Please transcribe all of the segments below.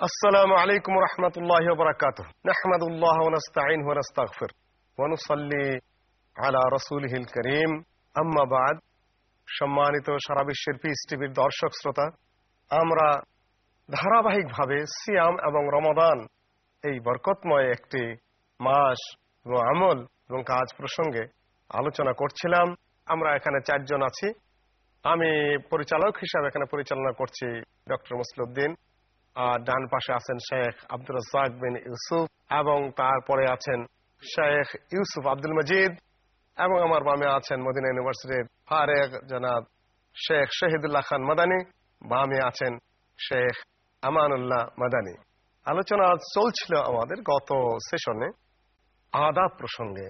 السلام عليكم ورحمة الله وبركاته نحمد الله ونستعينه ونستغفر ونصلي على رسوله الكريم أما بعد সম্মানিত সারা বিশ্বের পিস টিভির দর্শক শ্রোতা আমরা ধারাবাহিকভাবে সিয়াম এবং রমাদান এই বরকতময় একটি মাস এবং আমল এবং কাজ প্রসঙ্গে আলোচনা করছিলাম আমরা এখানে চারজন আছি আমি পরিচালক হিসাবে এখানে পরিচালনা করছি ডক্টর মুসলুদ্দিন আর ডান পাশে আছেন শেখ আব্দুল রাজাক বিন ইউসুফ এবং তারপরে আছেন শেখ ইউসুফ আব্দুল মজিদ এবং আমার বামে আছেন মদিনা ইউনিভার্সিটির ফারেক জনাব শেখ শহীদুল্লাহ খান মাদানী, বামে আছেন শেখ আমানুল্লাহ মাদানী। আলোচনা চলছিল আমাদের গত সেশনে আদাব প্রসঙ্গে।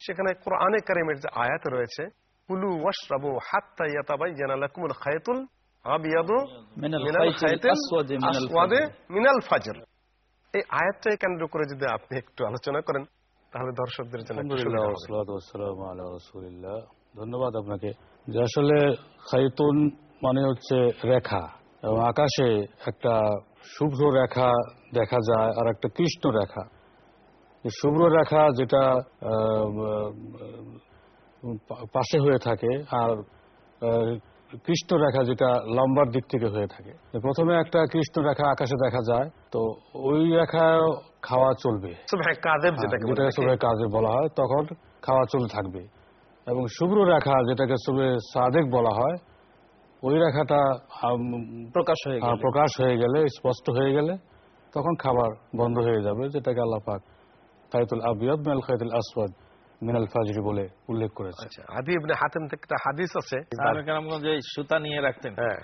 সেখানে কোরআনে কারিমের যে আয়াত রয়েছে, কুলু ওয়াশরাবু হাত্তা মিনাল মিনাল খাইতিল খায়তিল মিনাল আসওয়াদে ফাজর। মিনাল ফাজর। এই আয়াতটাই কেন্দ্র করে যদি আপনি একটু আলোচনা করেন তাহলে দর্শকদের জন্য আলহামদুলিল্লাহ ওয়াসসালাতু ওয়াসসালামু আলা রাসূলিল্লাহ। ধন্যবাদ আপনাকে। যে আসলে খাইতুন মানে হচ্ছে রেখা এবং আকাশে একটা শুভ্র রেখা দেখা যায় আর একটা কৃষ্ণ রেখা। শুভ্র রেখা যেটা আহ, পাশে হয়ে থাকে আর কৃষ্ণ রেখা যেটা লম্বার দিক থেকে হয়ে থাকে। প্রথমে একটা কৃষ্ণ রেখা আকাশে দেখা যায় তো ওই রেখা খাওয়া চলবে। যেটাকে বলে যেটাকে কাজে বলা হয় তখন খাওয়া চলতে থাকবে। এবং শুভ্র রেখা যেটাকে সুবে সাদেক বলা হয় ওই রেখাটা প্রকাশ হয়ে গেল। প্রকাশ হয়ে গেলে স্পষ্ট হয়ে গেলে তখন খাবার বন্ধ হয়ে যাবে যেটাকে আল্লাহ পাক খাইতুল আবিয়াদ মিনাল খাইতুল আসওয়াদ মিনাল ফাজরি বলে উল্লেখ করেছে। আচ্ছা আদি ইবনে হাতেম থেকে একটা হাদিস আছে। সাহাবে কেরামগঞ্জ যে সুতা নিয়ে রাখতেন। হ্যাঁ।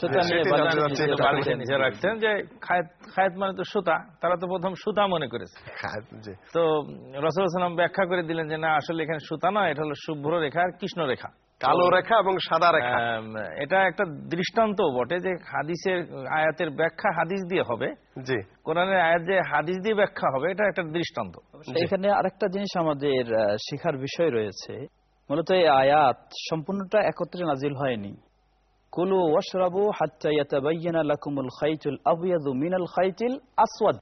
সুতা নিয়ে সেটাই জানতে রাখতেন যে খায়েত খায়েত মানে তো সুতা তারা তো প্রথম সুতা মনে করেছে। তো রসুল সাল্লাম ব্যাখ্যা করে দিলেন যে না আসলে এখানে সুতা নয় এটা হলো শুভ্র রেখা আর কৃষ্ণ রেখা। কালো রেখা এবং সাদা রেখা। এটা একটা দৃষ্টান্ত বটে যে হাদিসের আয়াতের ব্যাখ্যা হাদিস দিয়ে হবে। জি। কোরআনের আয়াত যে হাদিস দিয়ে ব্যাখ্যা হবে এটা একটা দৃষ্টান্ত। এখানে আরেকটা জিনিস আমাদের শেখার বিষয় রয়েছে। মূলত এই আয়াত সম্পূর্ণটা একত্রে নাজিল হয়নি। কুলু ওয়াশরাবু হাত্তা ইয়াতাবাইয়ানা লাকুমুল খাইতুল মিনাল খাইতিল আসওয়াদ।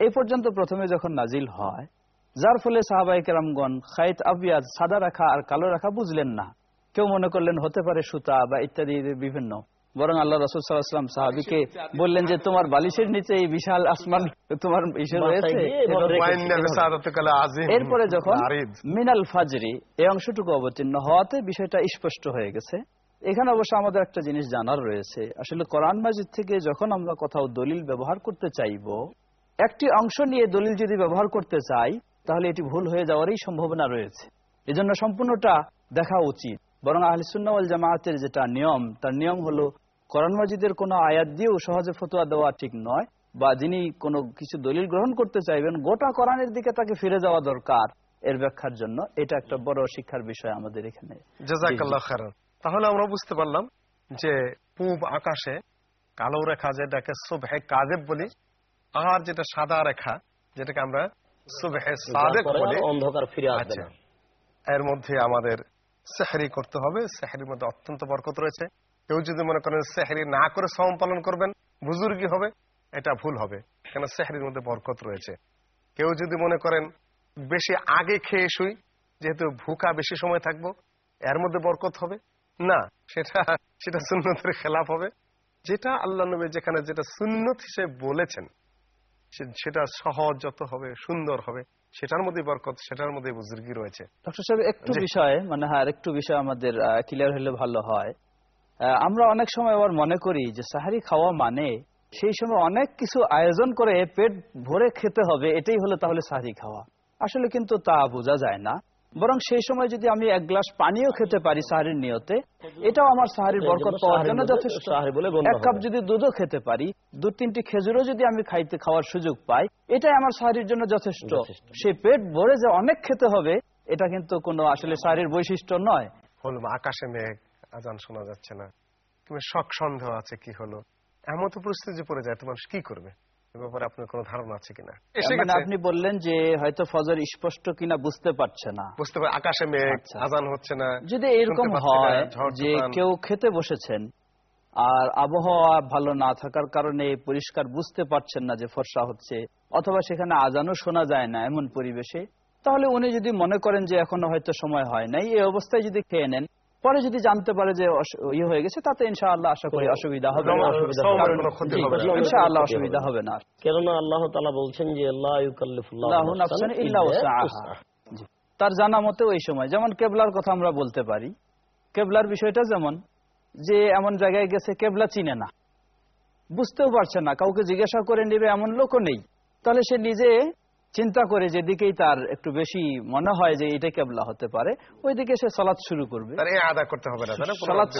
এই পর্যন্ত প্রথমে যখন নাজিল হয় যার ফলে সাহাবাই কেরামগণ খাইত আবিয়াদ সাদা রাখা আর কালো রাখা বুঝলেন না। কেউ মনে করলেন হতে পারে সুতা বা ইত্যাদি বিভিন্ন বরং আল্লাহ রসুল সাল্লাহাম সাহাবিকে বললেন যে তোমার বালিশের নিচে এই বিশাল আসমান তোমার এরপরে যখন মিনাল ফাজরি এই অংশটুকু অবতীর্ণ হওয়াতে বিষয়টা স্পষ্ট হয়ে গেছে। এখানে অবশ্য আমাদের একটা জিনিস জানার রয়েছে। আসলে কোরআন মাজিদ থেকে যখন আমরা কোথাও দলিল ব্যবহার করতে চাইব একটি অংশ নিয়ে দলিল যদি ব্যবহার করতে চাই তাহলে এটি ভুল হয়ে যাওয়ারই সম্ভাবনা রয়েছে। এজন্য সম্পূর্ণটা দেখা উচিত। বরং আহলিসুন্নাওয়াল জামায়াতের যেটা নিয়ম তার নিয়ম হলো কোরআন মাজিদের কোনো আয়াত দিয়েও সহজে ফতোয়া দেওয়া ঠিক নয় বা যিনি কোনো কিছু দলিল গ্রহণ করতে চাইবেন গোটা কোরআনের দিকে তাকে ফিরে যাওয়া দরকার এর ব্যাখ্যার জন্য। এটা একটা বড় শিক্ষার বিষয় আমাদের এখানে। তাহলে আমরা বুঝতে পারলাম যে পূব আকাশে কালো রেখা যেটাকে সুবহে কাজেব বলি আর যেটা সাদা রেখা যেটাকে আমরা সুবহে সাদেক বলি। অন্ধকার ফিরে আসবে আচ্ছা। এর মধ্যে আমাদের সেহরি করতে হবে। সেহরির মধ্যে অত্যন্ত বরকত রয়েছে। কেউ যদি মনে করেন সেহরি না করে সম পালন করবেন বুজুর্গি হবে? এটা ভুল হবে কেন সেহরির মধ্যে বরকত রয়েছে। কেউ যদি মনে করেন বেশি আগে খেয়ে শুই যেহেতু ভুকা বেশি সময় থাকব এর মধ্যে বরকত হবে? না সেটা সেটা সুন্নতের খেলাফ হবে। যেটা আল্লাহ নবী যেখানে যেটা সুন্নত হিসেবে বলেছেন সেটা সহজ যত হবে সুন্দর হবে সেটার মধ্যে বরকত সেটার মধ্যে বুজুর্গি রয়েছে। ডক্টর সাহেব একটু। বিষয় মানে হ্যাঁ একটু বিষয় আমাদের ক্লিয়ার হলে ভালো হয়। আমরা অনেক সময় আবার মনে করি যে সাহারি খাওয়া মানে সেই সময় অনেক কিছু আয়োজন করে পেট ভরে খেতে হবে এটাই হলো তাহলে সাহারি খাওয়া। আসলে কিন্তু তা বোঝা যায় না। বরং সেই সময় যদি আমি এক গ্লাস পানিও খেতে পারি সাহারির নিয়তে এটাও আমার সাহারির বরকত পাওয়ার জন্য যথেষ্ট। সাহারি বলে গণ্য এক কাপ যদি দুধও খেতে পারি দু তিনটি খেজুরও যদি আমি খাইতে খাওয়ার সুযোগ পাই এটাই আমার সাহারির জন্য যথেষ্ট। সেই পেট ভরে যে অনেক খেতে হবে এটা কিন্তু কোনো আসলে শারীর বৈশিষ্ট্য নয়। আকাশে মেঘ আজান শোনা যাচ্ছে না। তুমি শখ সন্দেহ আছে কি হলো? এমন তো পরিস্থিতি পড়ে যায় তো মানুষ কি করবে? ব্যাপারে আপনার কোনো ধারণা আছে কিনা? মানে আপনি বললেন যে হয়তো ফজর স্পষ্ট কিনা বুঝতে পারছে না। বুঝতে পারে আকাশে মেঘ আচ্ছা। আজান হচ্ছে না যদি এরকম হয় যে কেউ খেতে বসেছেন আর আবহাওয়া ভালো না থাকার কারণে পরিষ্কার বুঝতে পারছেন না যে ফর্সা হচ্ছে অথবা সেখানে আজানও শোনা যায় না এমন পরিবেশে তাহলে উনি যদি মনে করেন যে এখনও হয়তো সময় হয় নাই এই অবস্থায় যদি খেয়ে নেন পরে যদি জানতে পারে যে ইয়ে হয়ে গেছে তাতে ইনশাআল্লাহ আশা করি অসুবিধা হবে না। ইনশাআল্লাহ অসুবিধা হবে না। কেননা আল্লাহ তালা বলছেন যে আল্লাহ আল্লাহু নাফসান ইল্লা উসআহা। জি। তার জানা মতে ওই সময় যেমন কেবলার কথা আমরা বলতে পারি কেবলার বিষয়টা যেমন যে এমন জায়গায় গেছে কেবলা চিনে না। বুঝতেও পারছে না কাউকে জিজ্ঞাসা করে নেবে এমন লোকও নেই। তাহলে সে নিজে চিন্তা করে যেদিকেই তার একটু বেশি মনে হয় যে এটা কেবলা হতে পারে ওইদিকে সে সলাৎ শুরু করবে। আদা করতে হবে না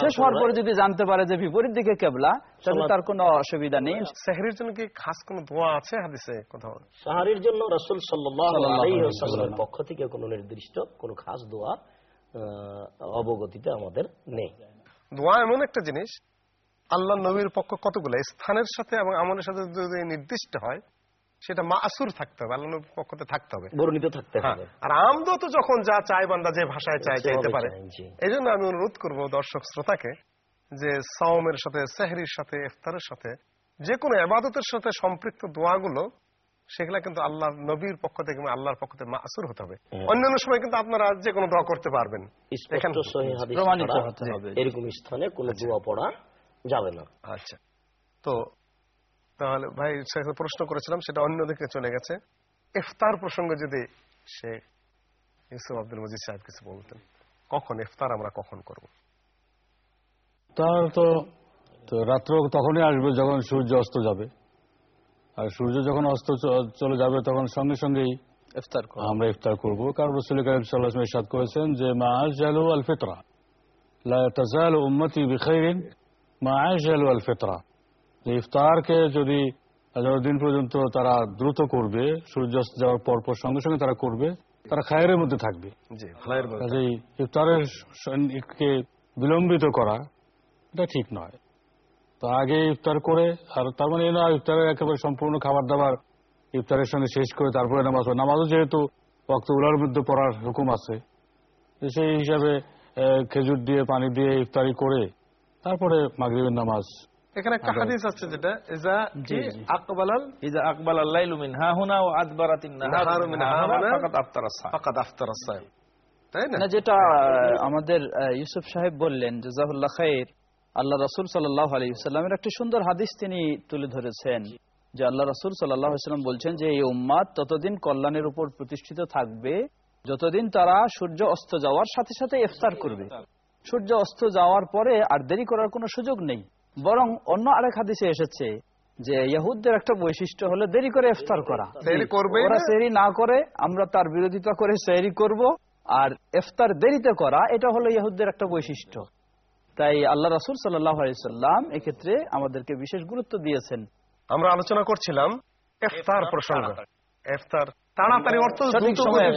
শেষ হওয়ার পরে যদি জানতে পারে যে বিপরীত দিকে কেবলা তাহলে তার কোনো অসুবিধা নেই। সেহরির জন্য কি খাস কোনো দোয়া আছে হাদিসে কোথাও? সাহারির জন্য রসুল সাল্লাহ সাল্লাল্লাহু আলাইহি পক্ষ থেকে কোনো নির্দিষ্ট কোনো খাস দোয়া আহ, অবগতিতে আমাদের নেই। দোয়া এমন একটা জিনিস আল্লাহ নবীর পক্ষ কতগুলো স্থানের সাথে এবং আমলের সাথে যদি নির্দিষ্ট হয় সেটা মাসুর থাকতে হবে আল্লাহ নবীর পক্ষতে থাকতে হবে। বর্ণিত থাকতে হ্যাঁ, হবে। আর আমদো তো যখন যা চায় বান্দা যে ভাষায় চায় চাইতে পারে। এই জন্য আমি অনুরোধ করব দর্শক শ্রোতাকে যে সাওমের সাথে সেহরির সাথে ইফতারের সাথে যে কোনো এবাদতের সাথে সম্পৃক্ত দোয়াগুলো সেগুলা কিন্তু আল্লাহ নবীর পক্ষ থেকে আল্লাহর পক্ষ থেকে মাসুর হতে হবে। অন্যান্য সময় কিন্তু আপনারা যে কোনো দোয়া করতে পারবেন। এরকম স্থানে কোনো দোয়া পড়া যাবে না। আচ্ছা। তো তাহলে ভাই সেখানে প্রশ্ন করেছিলাম সেটা অন্যদিকে চলে গেছে। ইফতার প্রসঙ্গে যদি সে ইউসুফ আব্দুল মজিদ সাহেব কিছু বলতেন কখন ইফতার আমরা কখন করব? তার তো তো রাত্র তখনই আসবে যখন সূর্য অস্ত যাবে। আর সূর্য যখন অস্ত চ- চলে যাবে তখন সঙ্গে সঙ্গেই ইফতার আমরা ইফতার করব। কারণ রসুল করিম সাল্লাহ ইরশাদ করেছেন যে মা আজালু আল ফিতরা। লা তাজালু উম্মতি বিখাইরিন মা আজালু আল ফিতরা। যে ইফতারকে যদি দিন পর্যন্ত তারা দ্রুত করবে সূর্যাস্ত যাওয়ার পর পর সঙ্গে সঙ্গে তারা করবে তারা খায়ের মধ্যে থাকবে কাজেই ইফতারের কে বিলম্বিত করা এটা ঠিক নয় তো আগে ইফতার করে আর তার মানে না ইফতারের একেবারে সম্পূর্ণ খাবার দাবার ইফতারের সঙ্গে শেষ করে তারপরে নামাজ পড়া। নামাজও যেহেতু রক্ত উলার মধ্যে পড়ার হুকুম আছে সেই হিসাবে খেজুর দিয়ে পানি দিয়ে ইফতারি করে তারপরে মাগরিবের নামাজ এখানে একটা হাদিস আছে যেটা ইজা জি। আকবালাল ইজা আকবাল আল্লাইলু মিন হাহুনা ও আদবারাতিন নাহারু নাহারু মিন হাহুনা হাহুনা ফাকাত আফতারা সাম। ফাকাদ আফতার সাহেব তাই না যেটা আমাদের ইউসুফ সাহেব বললেন খাইর আল্লাহ রসুল সাল্লাহ আলাইসাল্লামের একটি সুন্দর হাদিস তিনি তুলে ধরেছেন যে আল্লাহ রসুল সাল্লাহ সাল্লাম বলছেন যে এই উম্মাদ ততদিন কল্যাণের উপর প্রতিষ্ঠিত থাকবে যতদিন তারা সূর্য অস্ত যাওয়ার সাথে সাথে ইফতার করবে সূর্য অস্ত যাওয়ার পরে আর দেরি করার কোনো সুযোগ নেই বরং অন্য আরেক হাদিসে এসেছে যে ইহুদদের একটা বৈশিষ্ট্য হলো দেরি করে ইফতার করা। ওরা না। সেহরি না করে আমরা তার বিরোধিতা করে সেহরি করব আর ইফতার দেরিতে করা এটা হলো ইহুদদের একটা বৈশিষ্ট্য। তাই আল্লাহ রাসুল সাল্লাম এক্ষেত্রে আমাদেরকে বিশেষ গুরুত্ব দিয়েছেন। আমরা আলোচনা করছিলাম ইফতার প্রসঙ্গ। ইফতার তাড়াতাড়ি অর্থ সঠিক সময়ে।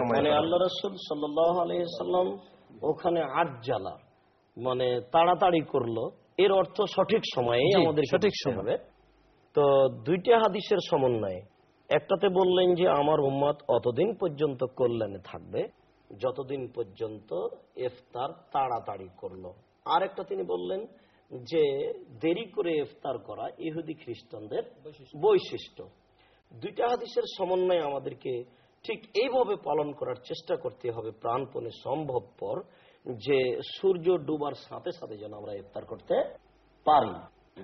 মানে আল্লাহ রসুল সাল্লাহ আলহিসাল্লাম ওখানে আট জ্বালা। মানে তাড়াতাড়ি করল এর অর্থ সঠিক সময়ে আমাদের সঠিক সময়। তো দুইটা হাদিসের সমন্বয়ে একটাতে বললেন যে আমার উম্মত অতদিন পর্যন্ত কল্যাণে থাকবে যতদিন পর্যন্ত ইফতার তাড়াতাড়ি করল। আর একটা তিনি বললেন যে দেরি করে ইফতার করা ইহুদি খ্রিস্টানদের বৈশিষ্ট্য। দুইটা হাদিসের সমন্বয়ে আমাদেরকে ঠিক এইভাবে পালন করার চেষ্টা করতে হবে প্রাণপণে সম্ভবপর। যে সূর্য ডুবার সাথে সাথে যেন আমরা ইফতার করতে পারি।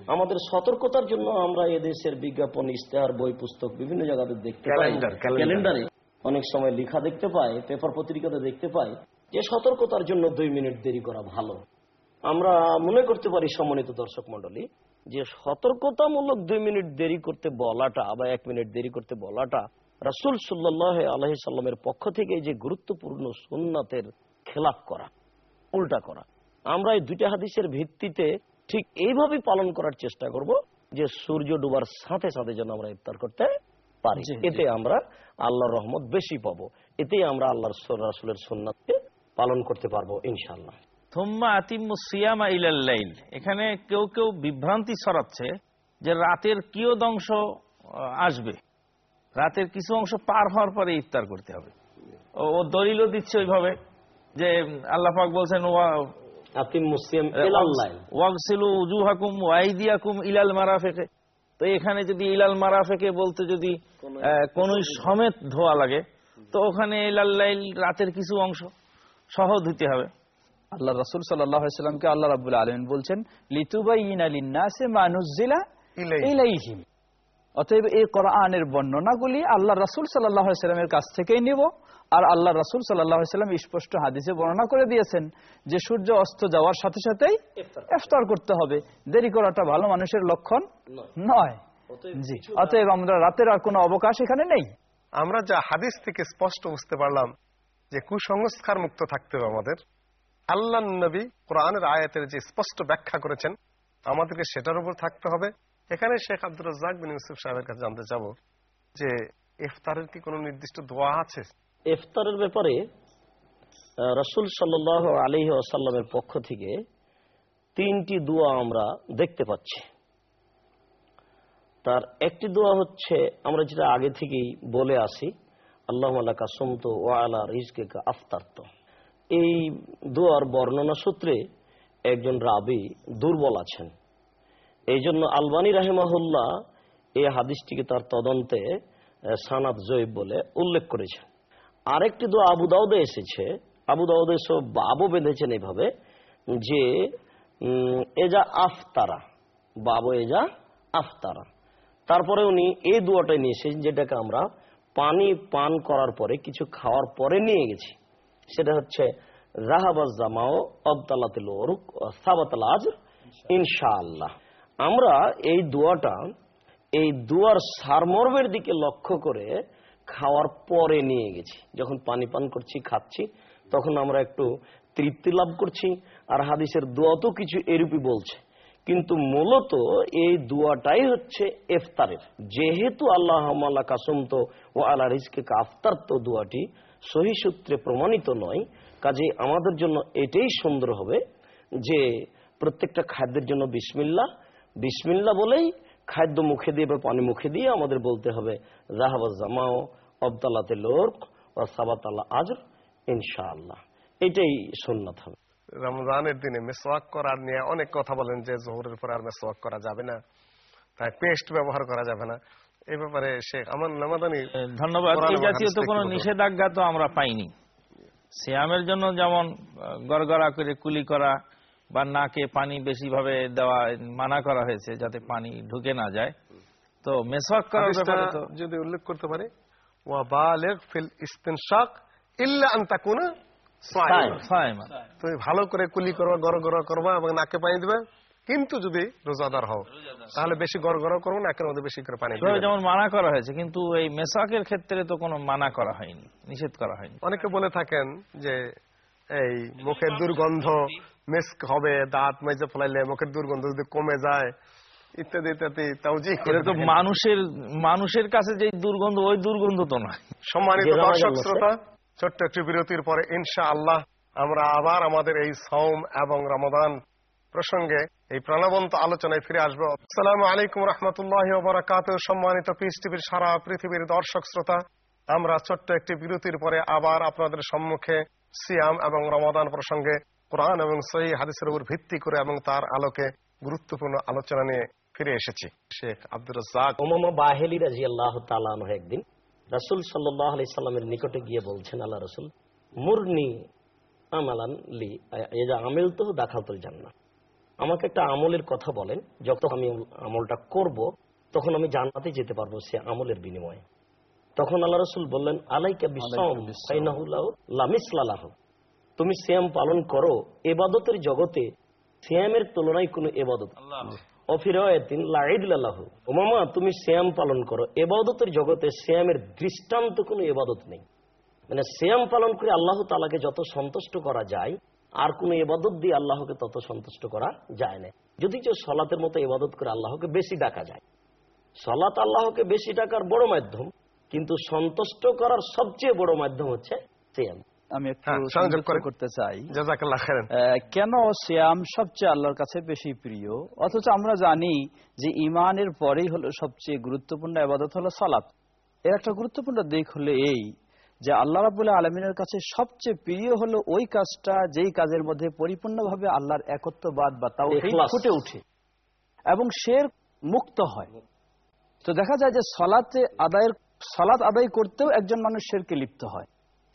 আমাদের সতর্কতার জন্য আমরা এদেশের বিজ্ঞাপন ইশতেহার বই পুস্তক বিভিন্ন জায়গাতে দেখতে পাই। ক্যালেন্ডার, অনেক সময় লেখা দেখতে পাই পেপার পত্রিকাতে দেখতে পাই। যে সতর্কতার জন্য দুই মিনিট দেরি করা ভালো। আমরা মনে করতে পারি সম্মানিত দর্শক মন্ডলী যে সতর্কতামূলক দুই মিনিট দেরি করতে বলাটা বা এক মিনিট দেরি করতে বলাটা রাসুল সাল্লাহ আলহি সাল্লামের পক্ষ থেকে যে গুরুত্বপূর্ণ সুন্নাতের খেলাপ করা। উল্টা করা। আমরা এই দুইটা হাদিসের ভিত্তিতে ঠিক এইভাবে পালন করার চেষ্টা করব যে সূর্য ডুবার সাথে সাথে যেন আমরা ইফতার করতে পারি। এতে আমরা আল্লাহর রহমত বেশি পাবো। এতেই আমরা আল্লাহর রাসুলের সুন্নাতকে পালন করতে পারব ইনশাল্লাহ থুম্মা আতিম্মু সিয়ামা ইলাল লাইল। এখানে কেউ কেউ বিভ্রান্তি ছড়াচ্ছে যে রাতের কিয়দ অংশ আসবে? রাতের কিছু অংশ পার হওয়ার পরে ইফতার করতে হবে। ও ও দলিলও দিচ্ছে ওইভাবে। যে আল্লাহ পাক বলছেন ওয়া আতিম মুসলিম এলাল্লাইল ওয়াগসিলু উজুহাকুম ওয়াইদিয়াকুম ইলাল মারাফেকে। তো এখানে যদি ইলাল মারাফেকে বলতে যদি কোন সমেত ধোয়া লাগে তো ওখানে ইলাল্লাইল রাতের কিছু অংশ সহ ধুতে হবে। আল্লাহ রাসুল সাল্লামকে আল্লাহ রাবুল আলমিন বলছেন লিতুবাইন আলিন্নাসে মানুজিলা ইলাই। ইলাইহিম। অতএব এই কোরআনের বর্ণনাগুলি আল্লাহ রাসুল সাল্লামের কাছ থেকেই নিব। আর আল্লাহ রাসুল সাল্লাম স্পষ্ট হাদিসে বর্ণনা করে দিয়েছেন যে সূর্য অস্ত যাওয়ার সাথে সাথেই ইফতার করতে হবে। দেরি করাটা ভালো মানুষের লক্ষণ নয়। জি। অতএব আমরা রাতের আর কোনো অবকাশ এখানে নেই। আমরা যা হাদিস থেকে স্পষ্ট বুঝতে পারলাম যে কুসংস্কার মুক্ত থাকতে হবে আমাদের আল্লাহ নবী কোরআনের আয়াতের যে স্পষ্ট ব্যাখ্যা করেছেন আমাদেরকে সেটার উপর থাকতে হবে। এখানে শেখ আব্দুর রাজ্জাক বিন ইউসুফ সাহেবের কাছে জানতে চাবো যে ইফতারের কি কোনো নির্দিষ্ট দোয়া আছে? ইফতারের ব্যাপারে রসুল সাল্লাহ আলহি আসাল্লামের পক্ষ থেকে তিনটি দোয়া আমরা দেখতে পাচ্ছি। তার একটি দোয়া হচ্ছে, আমরা যেটা আগে থেকেই বলে আসি, আল্লাহ আল্লাহ কাসমত ও আলা রিজকে আফতার্ত। এই দোয়ার বর্ণনা সূত্রে একজন রাবি দুর্বল আছেন। এই জন্য আলবানী রাহেমাহুল্লাহ এই হাদিসটিকে তার তদন্তে সানাদ জয়ীব বলে উল্লেখ করেছেন। আরেকটি দোয়া আবু দাউদে এসেছে। আবু দাউদে সব বাবু বেঁধেছেন এভাবে যে এজা আফতারা বাবু এজা আফতারা। তারপরে উনি এই দোয়াটাই নিয়ে এসেছেন যেটাকে আমরা পানি পান করার পরে, কিছু খাওয়ার পরে নিয়ে গেছি। সেটা হচ্ছে, রাহাবাজ জামাও অবতালাতিল ওরুক সাবাতাল ইনশাআল্লাহ। আমরা এই দোয়াটা, এই দুয়ার সারমর্মের দিকে লক্ষ্য করে খাওয়ার পরে নিয়ে গেছি। যখন পানি পান করছি, খাচ্ছি, তখন আমরা একটু তৃপ্তি লাভ করছি আর হাদিসের দোয়া তো কিছু এরূপই বলছে। কিন্তু মূলত এই দোয়াটাই হচ্ছে ইফতারের। যেহেতু আল্লাহ আল্লাহ কাসন্ত ও আল্লাহ রিজকে আফতার তো দোয়াটি সহি সূত্রে প্রমাণিত নয় কাজে আমাদের জন্য এটাই সুন্দর হবে যে প্রত্যেকটা খাদ্যের জন্য বিসমিল্লা বিসমিল্লা বলেই খাদ্য মুখে দিয়ে বা পানি মুখে দিয়ে আমাদের বলতে হবে রাহাবা জামাও অবতালাতে লোক ও সাবাতাল্লাহ আজর ইনশাআল্লাহ। এটাই সুন্নাত হবে। রমজানের দিনে মেসওয়াক করার নিয়ে অনেক কথা বলেন যে জোহরের পর আর মেসওয়াক করা যাবে না তাই পেস্ট ব্যবহার করা যাবে না। এই ব্যাপারে শেখ আমার নামাদানি ধন্যবাদ। এই জাতীয় তো কোনো নিষেধাজ্ঞা তো আমরা পাইনি। সিয়ামের জন্য যেমন গড়গড়া করে কুলি করা বা নাকে পানি বেশি ভাবে দেওয়া মানা করা হয়েছে যাতে পানি ঢুকে না যায়। তো মেসওয়াক করার ব্যাপারে তো যদি উল্লেখ করতে পারে ওয়া বালিগ ফিল ইস্তিনশাক ইল্লা আন তাকুনা সাইমা। তুমি ভালো করে কুলি করবা গড় গড় করবা এবং নাকে পানি দিবে। কিন্তু যদি রোজাদার হও তাহলে বেশি গড় গড় করব নাকের মধ্যে বেশি করে পানি যেমন মানা করা হয়েছে কিন্তু এই মেসাকের ক্ষেত্রে তো কোনো মানা করা হয়নি নিষেধ করা হয়নি। অনেকে বলে থাকেন যে এই মুখের দুর্গন্ধ মেস্ক হবে দাঁত মেজে ফেলাইলে মুখের দুর্গন্ধ যদি কমে যায় ইত্যাদি ইত্যাদি তাও জি তো মানুষের মানুষের কাছে যে দুর্গন্ধ ওই দুর্গন্ধ তো নয়। সম্মানিত দর্শক শ্রোতা ছোট্ট একটি বিরতির পরে ইনশা আল্লাহ আমরা আবার আমাদের এই সৌম এবং রমাদান প্রসঙ্গে এই প্রাণবন্ত আলোচনায় ফিরে আসব। আসসালামু আলাইকুম রহমতুল্লাহ বরাকাত সম্মানিত পিস টিভির সারা পৃথিবীর দর্শক শ্রোতা আমরা ছোট্ট একটি বিরতির পরে আবার আপনাদের সম্মুখে সিয়াম এবং রমাদান প্রসঙ্গে কোরআন এবং সহি হাদিসের উপর ভিত্তি করে এবং তার আলোকে গুরুত্বপূর্ণ আলোচনা নিয়ে ফিরে এসেছি। শেখ আব্দুর রাজ্জাক। ওমামা বাহেলি রাজি আল্লাহ তালান একদিন রাসুল সাল্লাহ আলি সাল্লামের নিকটে গিয়ে বলছেন আল্লাহ রসুল মুরনি আমালান লি আমিল তো দেখাতুল জান্নাত আমাকে একটা আমলের কথা বলেন যত আমি আমলটা করব তখন আমি জানাতে যেতে পারব সে আমলের বিনিময়ে। তখন আল্লাহ রসুল বললেন আলাইকা বিসম লামিসলালাহ তুমি শ্যাম পালন করো এবাদতের জগতে শ্যামের তুলনায় কোনো এবাদত। ওমামা তুমি শ্যাম পালন করো। এবাদতের জগতে শ্যামের দৃষ্টান্ত কোনো এবাদত নেই। মানে শ্যাম পালন করে আল্লাহ তালাকে যত সন্তুষ্ট করা যায় আর কোন এবাদত দিয়ে আল্লাহকে তত সন্তুষ্ট করা যায় না। যদি কেউ সলাতের মতো এবাদত করে আল্লাহকে বেশি ডাকা যায়। সলাত আল্লাহকে বেশি ডাকার বড় মাধ্যম কিন্তু সন্তুষ্ট করার সবচেয়ে বড় মাধ্যম হচ্ছে শ্যাম আমি একটু হ্যাঁ, সংযোগ করতে চাই। কেন শ্যাম সবচেয়ে আল্লাহর কাছে বেশি প্রিয়? অথচ আমরা জানি যে ইমানের পরেই হলো সবচেয়ে গুরুত্বপূর্ণ আবাদত হলো সালাত। এর একটা গুরুত্বপূর্ণ দিক হলো এই যে আল্লাহ রাবুল্লাহ আলমিনের কাছে সবচেয়ে প্রিয় হলো ওই কাজটা যেই কাজের মধ্যে পরিপূর্ণভাবে আল্লাহর একত্ববাদ বা তাও ফুটে উঠে এবং শের মুক্ত হয়। তো দেখা যায় যে সলাতে আদায়ের সলাত আদায় করতেও একজন মানুষ শেরকে লিপ্ত হয়।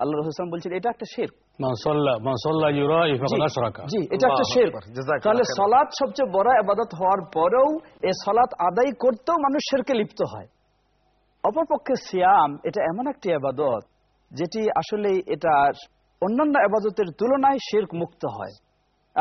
আল্লাহ রসুল বলছেন এটা একটা শের মান সাল্লা মান সাল্লা ইউরাই ফাকাদ আশরাকা। জি এটা একটা আল্লাহু শের তাহলে। সলাৎ সবচেয়ে বড় আবাদত হওয়ার পরেও এই সলাৎ আদায় করতেও মানুষ শেরকে লিপ্ত হয়। অপরপক্ষে সিয়াম এটা এমন একটি আবাদত যেটি আসলে এটা অন্যান্য আবাদতের তুলনায় শেরক মুক্ত হয়।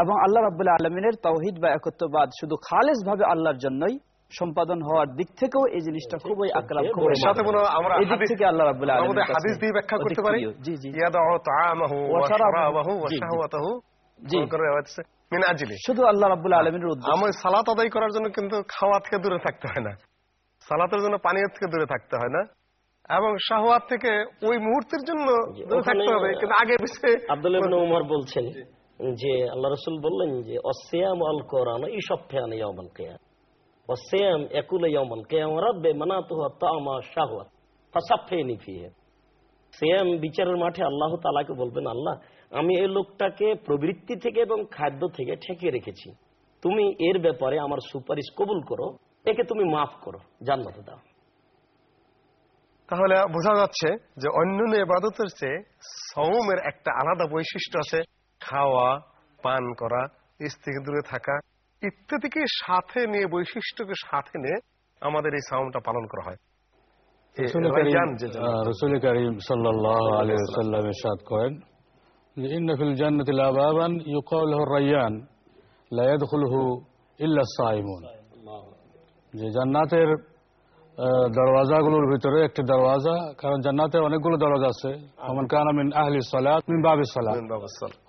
এবং আল্লাহ রাবুল্লাহ আলমিনের তৌহিদ বা একত্ববাদ শুধু খালেজ ভাবে আল্লাহর জন্যই সম্পাদন হওয়ার দিক থেকেও এই জিনিসটা খুবই আকরাম খুবই সাথে কোনো আমরা এই দিক থেকে আল্লাহ রাবুল্লাহ আমাদের হাদিস দিয়ে ব্যাখ্যা করতে পারি। জি জি। ইয়াদাউ তাআমাহু ওয়া শারাবাহু। ওয়া। শাহওয়াতাহু। জি। করে আছে। মিন আজলি। শুধু আল্লাহ রাবুল্লাহ আলমিনের উদ্দেশ্য। আমার সালাত আদায় করার জন্য কিন্তু খাওয়া থেকে দূরে থাকতে হয় না। সালাতের জন্য পানীয় থেকে দূরে থাকতে হয় না। এবং শাহওয়াত থেকে ওই মুহূর্তের জন্য দূরে থাকতে হবে। কিন্তু আগে পিছিয়ে আব্দুল ইবনে বলছেন যে আল্লাহ রসুল বললেন যে অসিয়াম আল কোরআন ফেয়ান ইয়াউমাল কিয়াম। সিয়াম বিচারের মাঠে আল্লাহ তাআলাকে বলবেন, আল্লাহ, আমি এই লোকটাকে প্রবৃত্তি থেকে এবং খাদ্য থেকে ঠেকিয়ে রেখেছি। তুমি এর ব্যাপারে আমার সুপারিশ কবুল করো, একে তুমি মাফ করো, জান্নাতে দাও। তাহলে বোঝা যাচ্ছে যে অন্যান্য ইবাদতের চেয়ে সৌমের একটা আলাদা বৈশিষ্ট্য আছে, খাওয়া, পান করা স্ত্রী দূরে থাকা ইত্যাদিকে সাথে নিয়ে বৈশিষ্ট্যকে সাথে নিয়ে আমাদের এই সাউন্ডটা পালন করা হয়। রসুল করিম সাল্লাহ করেন যে ইন্না ফিল জান্নাতি লাবাবান ইউকাল লাহু রায়্যান লা ইয়াদখুলুহু ইল্লা সাইমুন যে জান্নাতের দরওয়াজাগুলোর ভিতরে একটি দরওয়াজা কারণ জান্নাতে অনেকগুলো দরওয়াজা আছে। আমান কানা মিন আহলি সালাত মিন বাবি সালাত।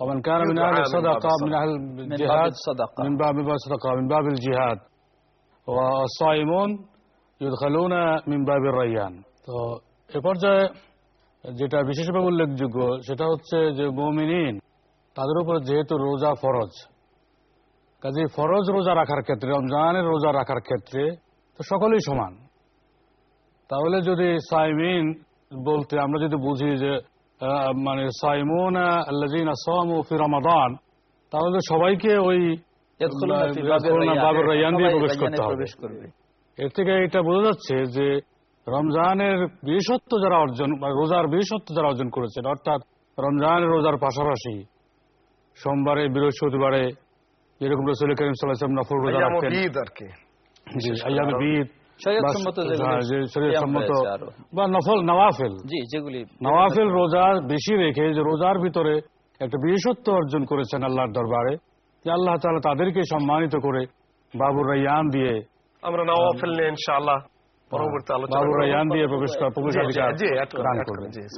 আমান মিন আহলি সাদাকা মিন আহল জিহাদ মিন বাবি সাদাকা মিন জিহাদ। ওয়া সাইমুন ইউদখালুনা মিন তো এ পর্যায়ে যেটা বিশেষভাবে উল্লেখযোগ্য সেটা হচ্ছে যে মুমিনিন তাদের উপর যেহেতু রোজা ফরজ কাজে ফরজ রোজা রাখার ক্ষেত্রে রমজানের রোজা রাখার ক্ষেত্রে তো সকলেই সমান। তাহলে যদি সাইমিন বলতে আমরা যদি বুঝি যে মানে সাইমুন ফি রমাদান তাহলে সবাইকে ওই প্রবেশ করতে হবে। এর থেকে এটা বোঝা যাচ্ছে যে রমজানের বিশেষত্ব যারা অর্জন বা রোজার বিশেষত্ব যারা অর্জন করেছেন অর্থাৎ রমজানের রোজার পাশাপাশি সোমবারে বৃহস্পতিবারে যেরকম রসুল করিম সাল্লাম নফল রোজা রাখতেন। আর কি। জি, আইয়ামে বিদ বা- হ্যাঁ। বা নফল নওয়াফেল। জি যেগুলি নওয়াফেল রোজা বেশি রেখে যে রোজার ভিতরে একটা বিশেষত্ব অর্জন করেছেন আল্লাহর দরবারে যে আল্লাহ তাআলা তাদেরকে সম্মানিত করে বাবুর রাইয়ান দিয়ে আমরা নওয়াফেল নিয়ে ইনশাআল্লাহ।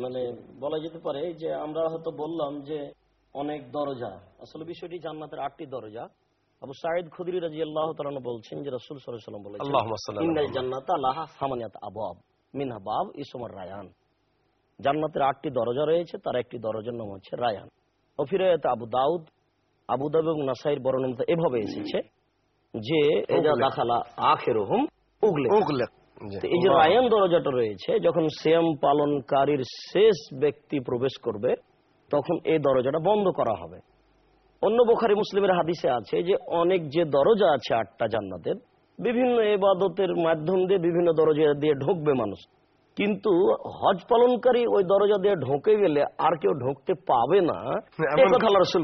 মানে বলা যেতে পারে যে আমরা হয়তো বললাম যে অনেক দরজা। আসলে বিষয়টি জান্নাতের আটটি দরজা। আবু সাইদ খুদরি রাজি আল্লাহ তালানো বলছেন যে রসুল সাল্লাম বলেছেন জান্নাতা লাহা সামানিয়াত আবাব মিনহা বাব ইসমর রায়ান। জান্নাতের আটটি দরজা রয়েছে তার একটি দরজার নাম হচ্ছে রায়ান। অফিরায়ত আবু দাউদ আবু দাউদ এবং নাসাইর বর্ণনা এভাবে এসেছে যে দাখালা আখের হুম উগলে। তো এই যে রায়ান দরজাটা রয়েছে যখন সিয়াম পালনকারীর শেষ ব্যক্তি প্রবেশ করবে তখন এই দরজাটা বন্ধ করা হবে। অন্য বোখারি মুসলিমের হাদিসে আছে যে অনেক যে দরজা আছে আটটা জান্নাতের বিভিন্ন এবাদতের মাধ্যম দিয়ে বিভিন্ন দরজা দিয়ে ঢুকবে মানুষ। কিন্তু হজ পালনকারী ওই দরজা দিয়ে ঢোকে গেলে আর কেউ ঢুকতে পাবে না। কথা আল্লাহ রসুল।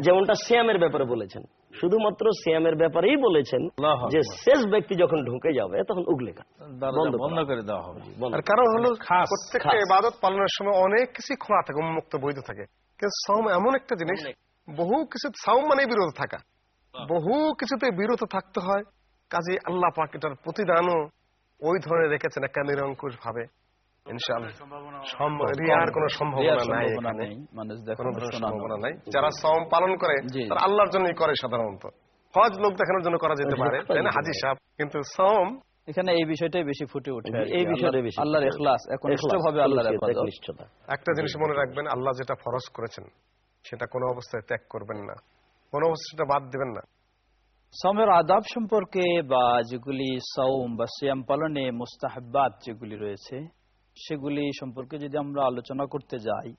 যেমনটা শ্যামের ব্যাপারে বলেছেন। শুধুমাত্র শ্যামের ব্যাপারেই বলেছেন যে শেষ ব্যক্তি যখন ঢুকে যাবে তখন দরজা বন্ধ করে। দেওয়া হবে। আর কারণ হলো প্রত্যেকটা। ইবাদত পালনের সময় অনেক কিছু খোলা থাকে উন্মুক্ত বৈধ থাকে। কিন্তু এমন একটা জিনিস বহু কিছু সাউম মানে বিরত থাকা। বহু। কিছুতে বিরত থাকতে হয়। কাজে আল্লাহ পাক এটার প্রতিদানও ওই ধরনের রেখেছেন একটা নিরঙ্কুশ ভাবে ইনশাআল্লাহ সম- রিয়ার কোনো রিয়ার সম্ভাবনা নাই সম্ভাবনা এখানে। নেই। মানুষ কোনো দেখানোর ধরনের শোনানোর। সম্ভাবনা নাই। যারা সাওম পালন করে তারা আল্লাহর জন্যই করে সাধারণত। হজ লোক দেখানোর জন্য করা যেতে পারে তাই না হাজি সাহেব? কিন্তু সাওম এখানে এই বিষয়টাই বেশি ফুটে ওঠে এই বিষয়টাই বেশি আল্লাহর ফুটে একনিষ্ঠভাবে আল্লাহর ইবাদত। একটা জিনিস মনে রাখবেন আল্লাহ যেটা ফরজ করেছেন সেটা কোনো অবস্থায় ত্যাগ করবেন না। কোনো অবস্থায় সেটা বাদ দিবেন না। সমের আদাব সম্পর্কে বা যেগুলি সৌম বা সিয়াম পালনে মুস্তাহাবাত যেগুলি রয়েছে, সেগুলি সম্পর্কে যদি আমরা আলোচনা করতে যাই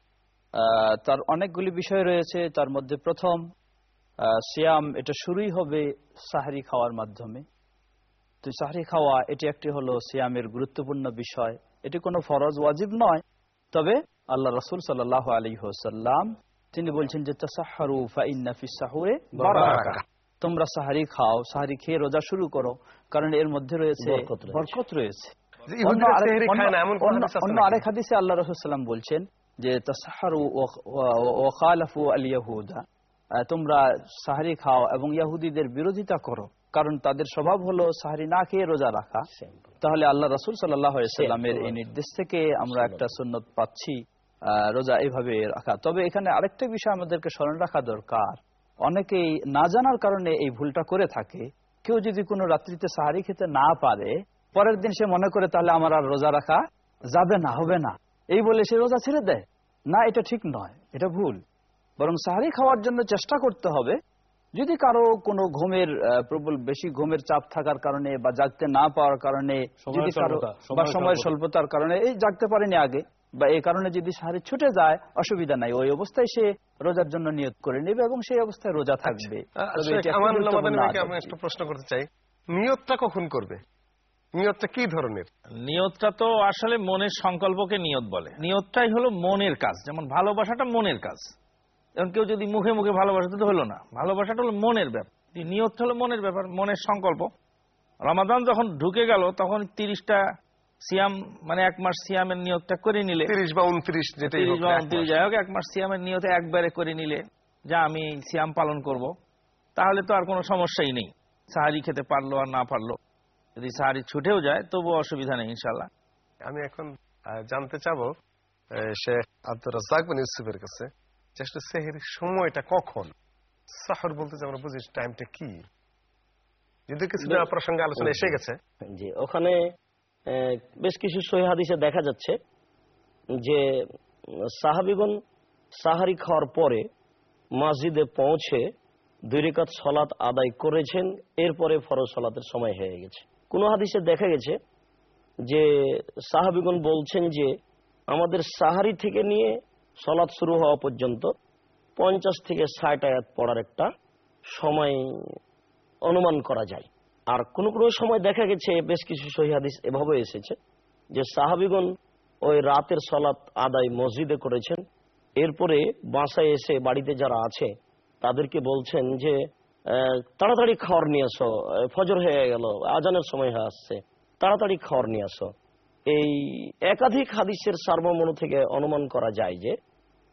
তার অনেকগুলি বিষয় রয়েছে। তার মধ্যে প্রথম সিয়াম এটা শুরুই হবে সাহারি খাওয়ার মাধ্যমে। তো সাহারি খাওয়া এটি একটি হলো সিয়ামের গুরুত্বপূর্ণ বিষয়। এটি কোনো ফরজ, ওয়াজিব নয়। তবে আল্লাহ রসুল সাল্লাহ আলী হোসাল্লাম তিনি বলছেন যে তাসাহারু ফাইন্না ফি সাহুরে তোমরা সাহারি খাও সাহারি খেয়ে রোজা শুরু করো কারণ এর মধ্যে রয়েছে বরকত রয়েছে। অন্য আরেক- হাদিস আল্লাহ রসুল্লাম বলছেন যে তাসাহারু ও খালাফু আল ইয়াহুদা। তোমরা সাহারি খাও এবং ইয়াহুদিদের বিরোধিতা করো কারণ তাদের স্বভাব হলো সাহারি না খেয়ে রোজা রাখা। তাহলে আল্লাহ রসুল সাল্লামের এই নির্দেশ থেকে আমরা একটা সুন্নত পাচ্ছি। রোজা এভাবে রাখা। তবে এখানে আরেকটা বিষয় আমাদেরকে স্মরণ রাখা দরকার। অনেকেই না জানার কারণে এই ভুলটা করে থাকে। কেউ যদি কোনো রাত্রিতে সাহারি খেতে না পারে পরের দিন সে মনে করে তাহলে আমার আর রোজা রাখা যাবে না হবে না। এই বলে সে রোজা ছেড়ে দেয়। না এটা ঠিক নয় এটা ভুল। বরং সাহারি খাওয়ার জন্য চেষ্টা করতে হবে। যদি কারও কোনো ঘুমের প্রবল বেশি ঘুমের চাপ থাকার কারণে বা জাগতে না পাওয়ার কারণে সময়ের যদি কারও বা সময়ের সময়ের স্বল্পতার কারণে এই জাগতে পারেনি আগে। বা এই কারণে যদি সাহারি ছুটে যায় অসুবিধা নাই। ওই অবস্থায় সে রোজার জন্য নিয়োগ করে নেবে এবং সেই অবস্থায় রোজা থাকবে। আমি একটু প্রশ্ন করতে চাই। নিয়তটা কখন করবে? নিয়তটা কি ধরনের? নিয়তটা তো আসলে মনের সংকল্পকে নিয়ত বলে। নিয়তটাই হলো মনের কাজ। যেমন ভালোবাসাটা মনের কাজ। যেমন কেউ যদি মুখে মুখে ভালোবাসাতে তো হলো না। ভালোবাসাটা হলো মনের ব্যাপার। নিয়ত হলো মনের ব্যাপার মনের সংকল্প। রমাদান যখন ঢুকে গেল তখন তিরিশটা সিয়াম মানে এক মাস সিয়ামের নিয়তটা করে নিলে। তিরিশ বা উনত্রিশ তিরিশ বা এক উনত্রিশ মাস। যাই হোক এক মাস সিয়ামের নিয়তে একবারে করে নিলে যা আমি সিয়াম পালন করব তাহলে তো আর কোনো সমস্যাই নেই। সাহারি খেতে পারল আর না পারল। যদি সাহারি ছুটেও যায় তবু অসুবিধা নেই ইনশাল্লাহ আমি এখন জানতে চাবো শেখ আব্দুর রাজ্জাক বিন ইউসুফের কাছে সেহের সময়টা কখন? সাহর বলতে আমরা বুঝি টাইমটা কি? যদি কিছু প্রসঙ্গে আলোচনা এসে গেছে। জি ওখানে বেশ কিছু সহি হাদিসে দেখা যাচ্ছে যে, সাহাবিগণ সাহারি খাওয়ার পরে মসজিদে পৌঁছে দুই রেখাত সলাৎ আদায় করেছেন, এরপরে ফরজ সলাতের সময় হয়ে গেছে। কোন হাদিসে দেখা গেছে যে, সাহাবিগণ বলছেন যে, আমাদের সাহারি থেকে নিয়ে সলাৎ শুরু হওয়া পর্যন্ত পঞ্চাশ থেকে ষাট আয়াত পড়ার একটা সময় অনুমান করা যায়। আর কোন কোন সময় দেখা গেছে, বেশ কিছু সহি হাদিস এভাবে এসেছে, যে সাহাবিগণ ওই রাতের সলাৎ আদায় মসজিদে করেছেন। এরপরে বাসায় এসে বাড়িতে যারা আছে, তাদেরকে বলছেন যে তাড়াতাড়ি খাওয়ার নিয়ে আসো ফজর হয়ে গেল, আজানের সময় হয়ে আসছে, তাড়াতাড়ি খাওয়ার নিয়ে আসো। এই একাধিক হাদিসের সার্বমন থেকে অনুমান করা যায় যে,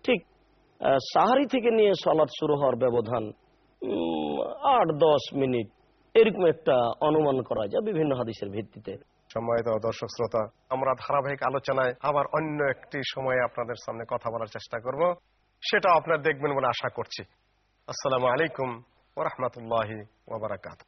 ঠিক সাহারি থেকে নিয়ে সলাৎ শুরু হওয়ার ব্যবধান আট দশ মিনিট এরকম একটা অনুমান করা যায় বিভিন্ন হাদিসের ভিত্তিতে। সম্মানিত দর্শক শ্রোতা, আমরা ধারাবাহিক আলোচনায় আবার অন্য একটি সময়ে আপনাদের সামনে কথা বলার চেষ্টা করব। সেটা আপনার দেখবেন বলে আশা করছি। আসসালামু আলাইকুম ওরহমতুল্লাহ ওবরাকাত